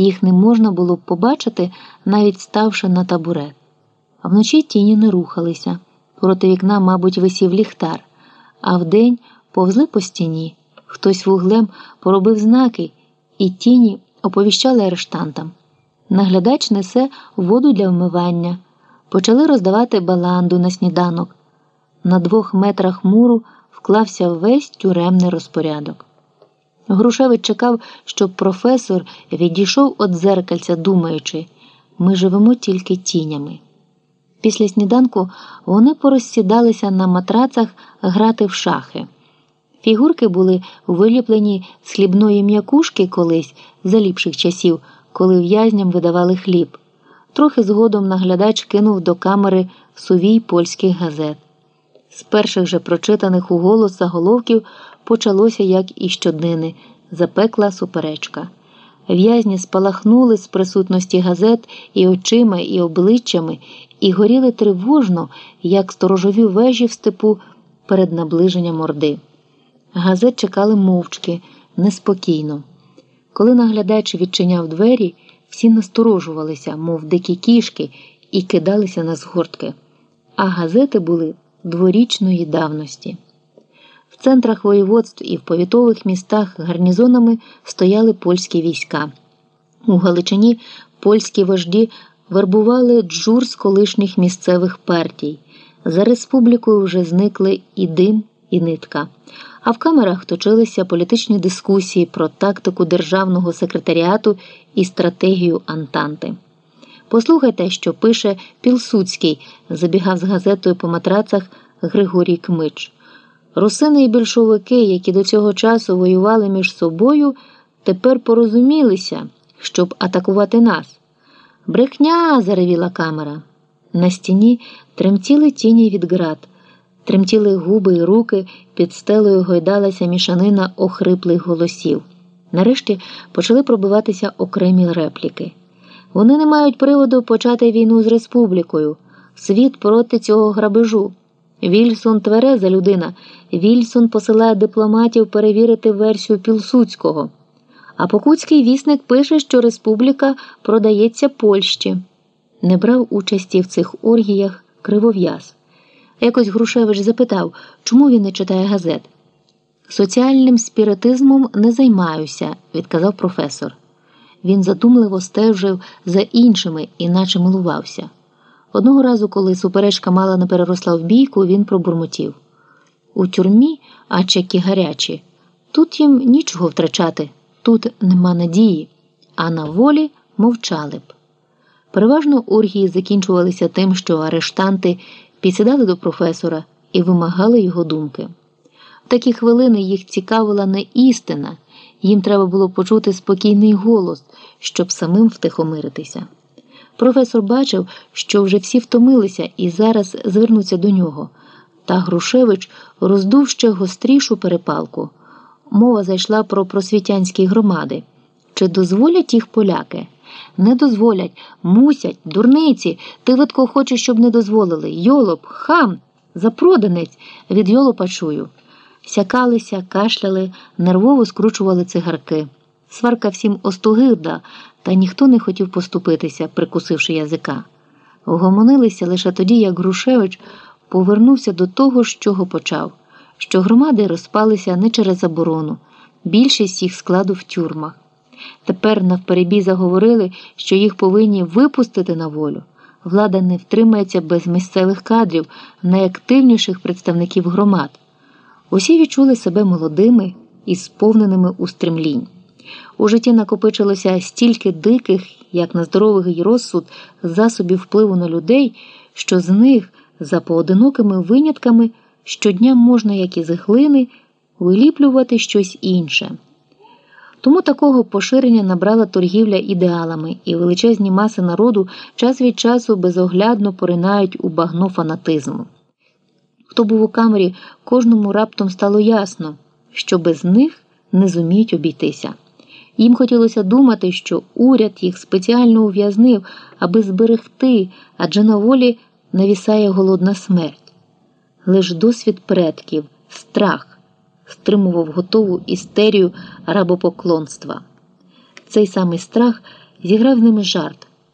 Їх не можна було б побачити, навіть ставши на табурет. Вночі тіні не рухалися. Проти вікна, мабуть, висів ліхтар, а вдень повзли по стіні. Хтось вуглем поробив знаки, і тіні оповіщали арештантам. Наглядач несе воду для вмивання. Почали роздавати баланду на сніданок. На двох метрах муру вклався весь тюремний розпорядок. Грушевич чекав, щоб професор відійшов від дзеркальця, думаючи, ми живемо тільки тінями. Після сніданку вони порозсідалися на матрацах грати в шахи. Фігурки були виліплені з хлібної м'якушки колись за ліпших часів, коли в'язням видавали хліб. Трохи згодом наглядач кинув до камери сувій польських газет. З перших же прочитаних у голос заголовків почалося, як і щоднини, запекла суперечка. В'язні спалахнули з присутності газет і очима, і обличчями, і горіли тривожно, як сторожові вежі в степу перед наближенням орди. Газет чекали мовчки, неспокійно. Коли наглядач відчиняв двері, всі насторожувалися, мов дикі кішки, і кидалися на згортки, а газети були дворічної давності. В центрах воєводств і в повітових містах гарнізонами стояли польські війська. У Галичині польські вожді вербували джур з колишніх місцевих партій. За республікою вже зникли і дим, і нитка. А в камерах точилися політичні дискусії про тактику державного секретаріату і стратегію Антанти. Послухайте, що пише Пілсуцький, забігав з газетою по матрацах Григорій Кмич. Русини і більшовики, які до цього часу воювали між собою, тепер порозумілися, щоб атакувати нас. Брехня. заревіла камера. На стіні тремтіли тіні від град, тремтіли губи і руки, під стелею гойдалася мішанина охриплих голосів. Нарешті почали пробиватися окремі репліки. Вони не мають приводу почати війну з республікою. Світ проти цього грабежу. Вільсон твереза людина. Вільсон посилає дипломатів перевірити версію Пілсуцького. А Покутський вісник пише, що республіка продається Польщі. Не брав участі в цих оргіях кривов'яз. Якось Грушевич запитав, чому він не читає газет. Соціальним спіритизмом не займаюся, відказав професор. Він задумливо стежив за іншими, іначе милувався. Одного разу, коли суперечка мала не переросла в бійку, він пробурмотів у тюрмі, а чеки гарячі. Тут їм нічого втрачати, тут нема надії, а на волі мовчали б. Переважно оргії закінчувалися тим, що арештанти підсідали до професора і вимагали його думки. В такі хвилини їх цікавила не істина, їм треба було почути спокійний голос, щоб самим втихомиритися. Професор бачив, що вже всі втомилися і зараз звернуться до нього. Та Грушевич роздув ще гострішу перепалку. Мова зайшла про просвітянські громади. Чи дозволять їх поляки? Не дозволять, мусять, дурниці. Ти видко хочеш, щоб не дозволили. Йолоп, хам, запроданець, від йолопа чую. Сякалися, кашляли, нервово скручували цигарки. Сварка всім остогидна, та ніхто не хотів поступитися, прикусивши язика. Гомонилися лише тоді, як Грушевич повернувся до того, з чого почав, що громади розпалися не через заборону, більшість їх складу в тюрмах. Тепер навперебій заговорили, що їх повинні випустити на волю. Влада не втримається без місцевих кадрів, найактивніших представників громад. Усі відчули себе молодими і сповненими устремлінь. У житті накопичилося стільки диких, як на здоровий розсуд, засобів впливу на людей, що з них, за поодинокими винятками, щодня можна, як із глини, виліплювати щось інше. Тому такого поширення набрала торгівля ідеалами, і величезні маси народу час від часу безоглядно поринають у багно фанатизму. Хто був у камері, кожному раптом стало ясно, що без них не зуміють обійтися. Їм хотілося думати, що уряд їх спеціально ув'язнив, аби зберегти, адже на волі навісає голодна смерть. Лиш досвід предків, страх стримував готову істерію рабопоклонства. Цей самий страх зіграв ними жарт.